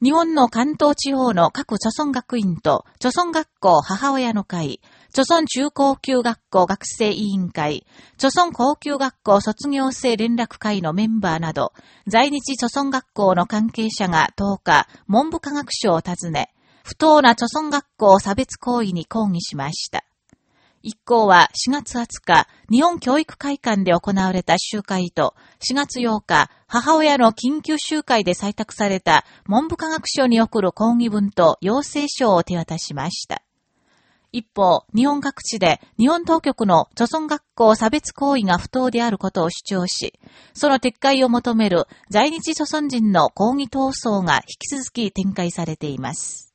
日本の関東地方の各著村学院と、著村学校母親の会、著村中高級学校学生委員会、著村高級学校卒業生連絡会のメンバーなど、在日著村学校の関係者が10日、文部科学省を訪ね、不当な著村学校差別行為に抗議しました。一行は4月20日、日本教育会館で行われた集会と、4月8日、母親の緊急集会で採択された文部科学省に送る抗議文と要請書を手渡しました。一方、日本各地で日本当局の著村学校差別行為が不当であることを主張し、その撤回を求める在日著村人の抗議闘争が引き続き展開されています。